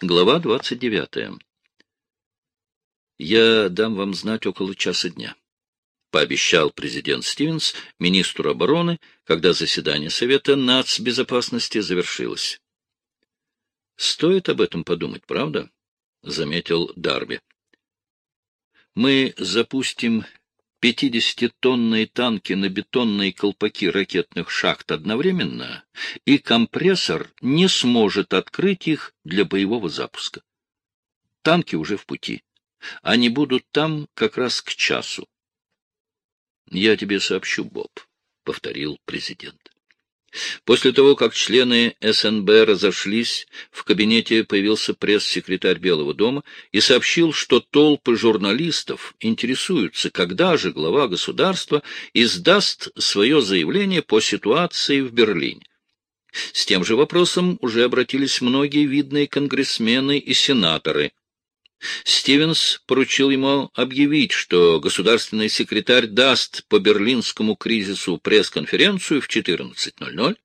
Глава 29. «Я дам вам знать около часа дня», — пообещал президент Стивенс министру обороны, когда заседание Совета нацбезопасности завершилось. «Стоит об этом подумать, правда?» — заметил Дарби. «Мы запустим 50-тонные танки на бетонные колпаки ракетных шахт одновременно, и компрессор не сможет открыть их для боевого запуска. Танки уже в пути. Они будут там как раз к часу. — Я тебе сообщу, Боб, — повторил президент. После того, как члены СНБ разошлись, в кабинете появился пресс-секретарь Белого дома и сообщил, что толпы журналистов интересуются, когда же глава государства издаст свое заявление по ситуации в Берлине. С тем же вопросом уже обратились многие видные конгрессмены и сенаторы. Стивенс поручил ему объявить, что государственный секретарь даст по берлинскому кризису пресс-конференцию в 14.00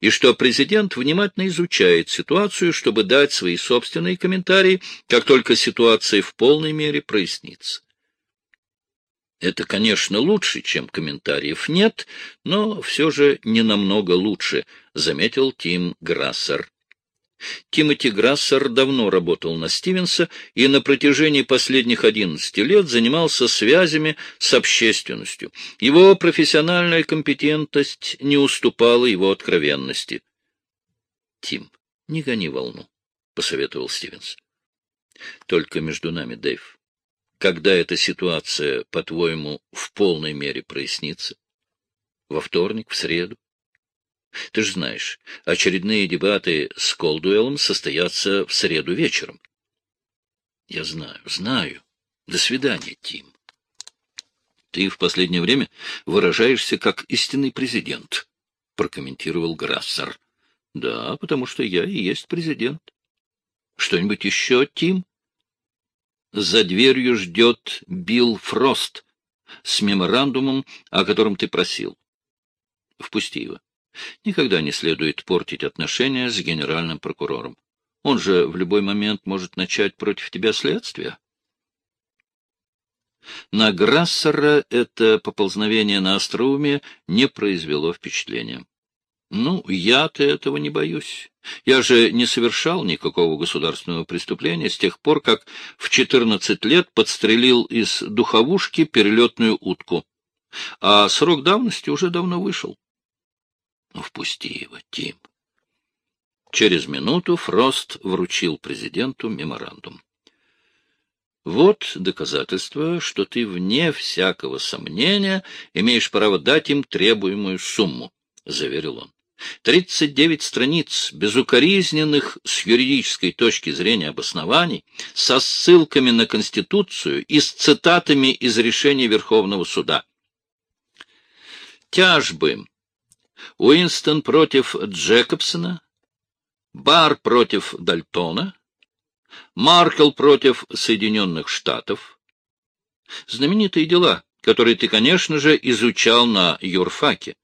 и что президент внимательно изучает ситуацию, чтобы дать свои собственные комментарии, как только ситуация в полной мере прояснится. Это, конечно, лучше, чем комментариев нет, но все же не намного лучше, заметил Тим Грассер. Тимоти Грассер давно работал на Стивенса и на протяжении последних 11 лет занимался связями с общественностью. Его профессиональная компетентность не уступала его откровенности. — Тим, не гони волну, — посоветовал Стивенс. — Только между нами, Дэйв. Когда эта ситуация, по-твоему, в полной мере прояснится? Во вторник, в среду? Ты же знаешь, очередные дебаты с Колдуэллом состоятся в среду вечером. Я знаю, знаю. До свидания, Тим. Ты в последнее время выражаешься как истинный президент, прокомментировал Грассер. Да, потому что я и есть президент. Что-нибудь еще, Тим? За дверью ждет Билл Фрост с меморандумом, о котором ты просил. Впусти его. Никогда не следует портить отношения с генеральным прокурором. Он же в любой момент может начать против тебя следствие. На Грассера это поползновение на остроумие не произвело впечатления. Ну, я-то этого не боюсь. Я же не совершал никакого государственного преступления с тех пор, как в четырнадцать лет подстрелил из духовушки перелетную утку. А срок давности уже давно вышел. Ну, впусти его, Тим. Через минуту Фрост вручил президенту меморандум. Вот доказательство, что ты, вне всякого сомнения, имеешь право дать им требуемую сумму, — заверил он. Тридцать девять страниц безукоризненных с юридической точки зрения обоснований, со ссылками на Конституцию и с цитатами из решения Верховного суда. Тяжбы Уинстон против Джекобсона, Бар против Дальтона, Маркел против Соединенных Штатов. Знаменитые дела, которые ты, конечно же, изучал на юрфаке.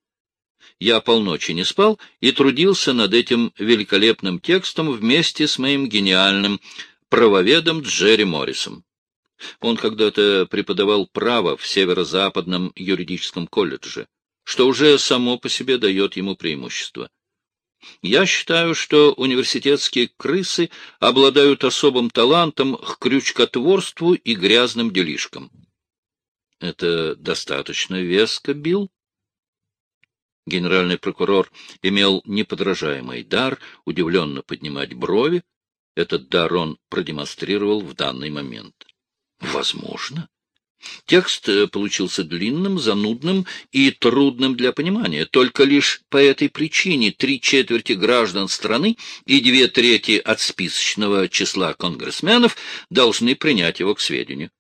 Я полночи не спал и трудился над этим великолепным текстом вместе с моим гениальным правоведом Джерри Моррисом. Он когда-то преподавал право в Северо-Западном юридическом колледже что уже само по себе дает ему преимущество. Я считаю, что университетские крысы обладают особым талантом к крючкотворству и грязным делишкам. Это достаточно веско, Билл? Генеральный прокурор имел неподражаемый дар удивленно поднимать брови. Этот дар он продемонстрировал в данный момент. Возможно. Текст э, получился длинным, занудным и трудным для понимания. Только лишь по этой причине три четверти граждан страны и две трети от списочного числа конгрессменов должны принять его к сведению.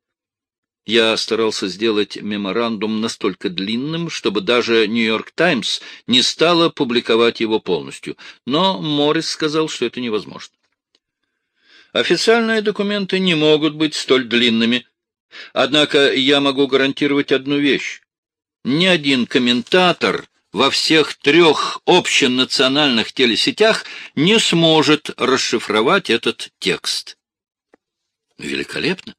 Я старался сделать меморандум настолько длинным, чтобы даже «Нью-Йорк Таймс» не стала публиковать его полностью, но Моррис сказал, что это невозможно. Официальные документы не могут быть столь длинными, Однако я могу гарантировать одну вещь. Ни один комментатор во всех трех общенациональных телесетях не сможет расшифровать этот текст. Великолепно.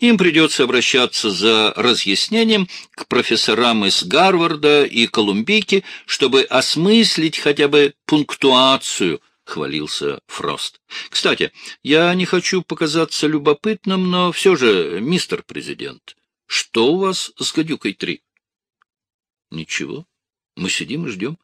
Им придется обращаться за разъяснением к профессорам из Гарварда и Колумбийки, чтобы осмыслить хотя бы пунктуацию, — хвалился Фрост. — Кстати, я не хочу показаться любопытным, но все же, мистер президент, что у вас с гадюкой-3? — Ничего. Мы сидим и ждем.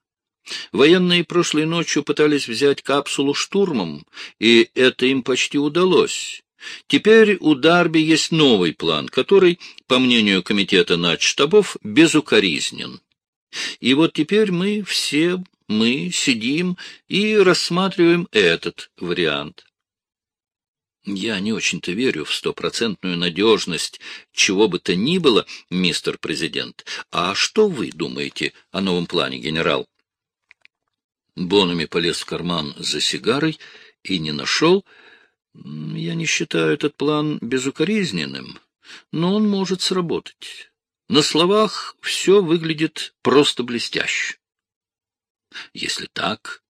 Военные прошлой ночью пытались взять капсулу штурмом, и это им почти удалось. Теперь у Дарби есть новый план, который, по мнению комитета начштабов, безукоризнен. И вот теперь мы все, мы сидим и рассматриваем этот вариант. Я не очень-то верю в стопроцентную надежность чего бы то ни было, мистер президент. А что вы думаете о новом плане, генерал? Бонами полез в карман за сигарой и не нашел, я не считаю этот план безукоризненным, но он может сработать. На словах все выглядит просто блестяще. Если так,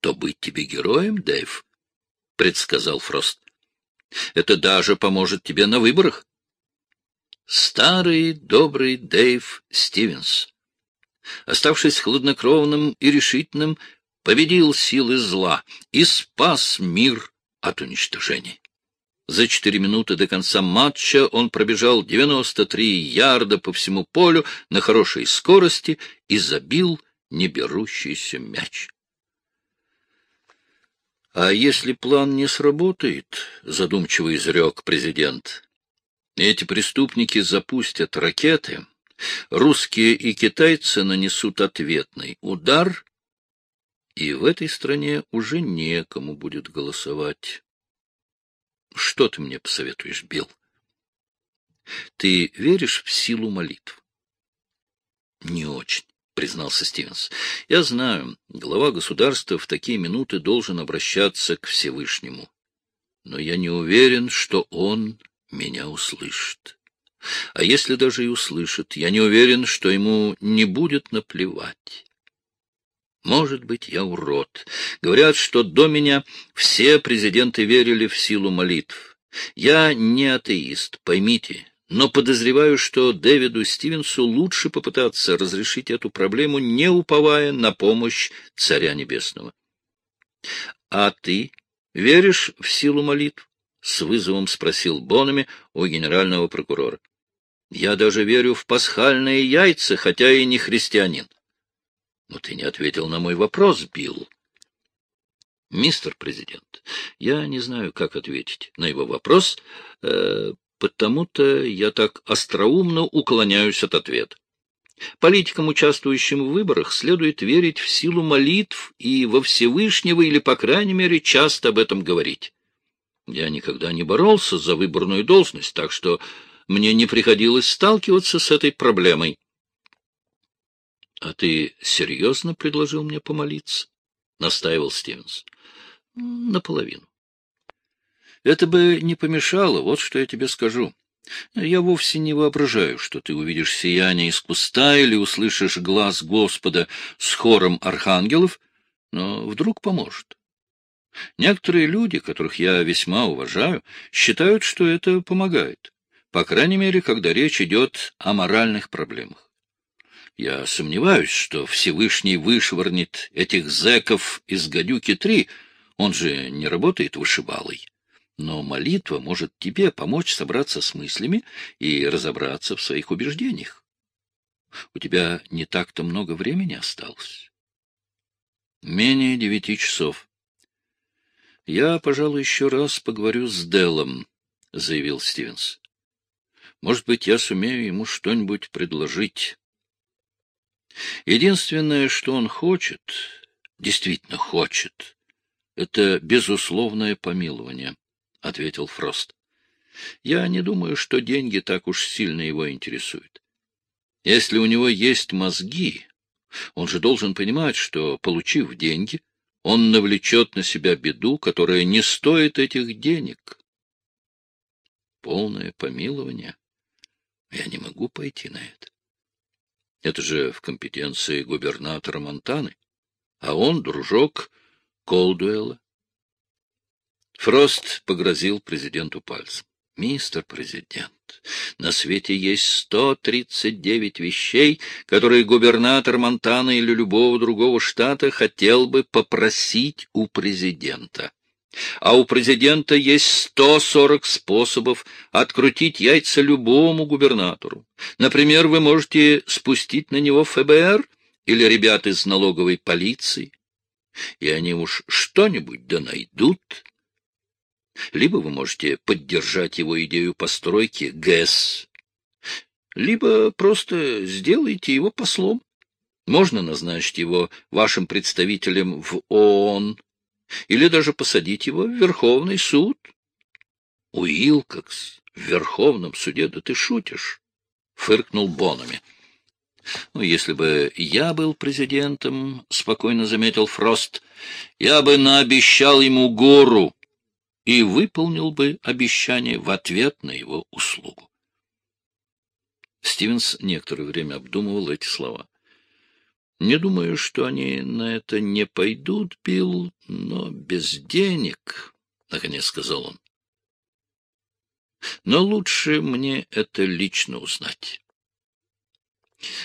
то быть тебе героем, Дэйв, — предсказал Фрост. Это даже поможет тебе на выборах. Старый добрый Дэйв Стивенс, оставшись хладнокровным и решительным, победил силы зла и спас мир от уничтожения. За четыре минуты до конца матча он пробежал 93 ярда по всему полю на хорошей скорости и забил неберущийся мяч. — А если план не сработает, — задумчиво изрек президент, — эти преступники запустят ракеты, русские и китайцы нанесут ответный удар, и в этой стране уже некому будет голосовать. Что ты мне посоветуешь, Билл? Ты веришь в силу молитв? Не очень, признался Стивенс. Я знаю, глава государства в такие минуты должен обращаться к Всевышнему. Но я не уверен, что он меня услышит. А если даже и услышит, я не уверен, что ему не будет наплевать. Может быть, я урод. Говорят, что до меня все президенты верили в силу молитв. Я не атеист, поймите, но подозреваю, что Дэвиду Стивенсу лучше попытаться разрешить эту проблему, не уповая на помощь Царя Небесного. — А ты веришь в силу молитв? — с вызовом спросил Бонами у генерального прокурора. — Я даже верю в пасхальные яйца, хотя и не христианин. Но ты не ответил на мой вопрос, Билл. Мистер президент, я не знаю, как ответить на его вопрос, э, потому-то я так остроумно уклоняюсь от ответа. Политикам, участвующим в выборах, следует верить в силу молитв и во Всевышнего, или, по крайней мере, часто об этом говорить. Я никогда не боролся за выборную должность, так что мне не приходилось сталкиваться с этой проблемой. — А ты серьезно предложил мне помолиться? — настаивал Стивенс. — Наполовину. — Это бы не помешало, вот что я тебе скажу. Я вовсе не воображаю, что ты увидишь сияние из куста или услышишь глаз Господа с хором архангелов, но вдруг поможет. Некоторые люди, которых я весьма уважаю, считают, что это помогает, по крайней мере, когда речь идет о моральных проблемах. Я сомневаюсь, что Всевышний вышвырнет этих зэков из гадюки-3, он же не работает вышибалой. Но молитва может тебе помочь собраться с мыслями и разобраться в своих убеждениях. У тебя не так-то много времени осталось. Менее девяти часов. Я, пожалуй, еще раз поговорю с Делом, — заявил Стивенс. Может быть, я сумею ему что-нибудь предложить. Единственное, что он хочет, действительно хочет, это безусловное помилование, — ответил Фрост. Я не думаю, что деньги так уж сильно его интересуют. Если у него есть мозги, он же должен понимать, что, получив деньги, он навлечет на себя беду, которая не стоит этих денег. Полное помилование? Я не могу пойти на это. Это же в компетенции губернатора Монтаны. А он дружок Колдуэлла. Фрост погрозил президенту пальцем. Мистер президент, на свете есть 139 вещей, которые губернатор Монтана или любого другого штата хотел бы попросить у президента. А у президента есть 140 способов открутить яйца любому губернатору. Например, вы можете спустить на него ФБР или ребят из налоговой полиции, и они уж что-нибудь да найдут. Либо вы можете поддержать его идею постройки ГЭС, либо просто сделайте его послом. Можно назначить его вашим представителем в ООН, или даже посадить его в Верховный суд. Уилкокс в Верховном суде, да ты шутишь, — фыркнул Бонами. Ну, если бы я был президентом, — спокойно заметил Фрост, — я бы наобещал ему гору и выполнил бы обещание в ответ на его услугу. Стивенс некоторое время обдумывал эти слова. Не думаю, что они на это не пойдут, Билл, но без денег, — наконец сказал он. Но лучше мне это лично узнать.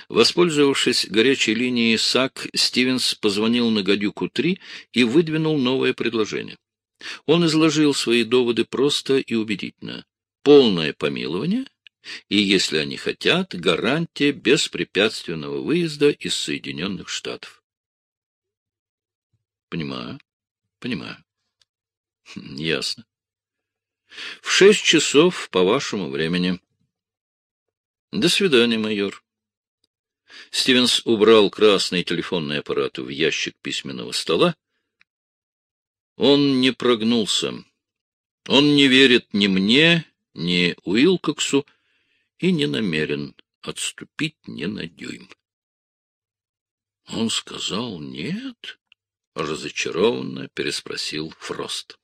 Воспользовавшись горячей линией САК, Стивенс позвонил на гадюку-3 и выдвинул новое предложение. Он изложил свои доводы просто и убедительно. Полное помилование — и, если они хотят, гарантия беспрепятственного выезда из Соединенных Штатов. Понимаю, понимаю. Хм, ясно. В шесть часов по вашему времени. До свидания, майор. Стивенс убрал красный телефонный аппарат в ящик письменного стола. Он не прогнулся. Он не верит ни мне, ни Уилкоксу, и не намерен отступить ни на дюйм. — Он сказал нет? — разочарованно переспросил Фрост.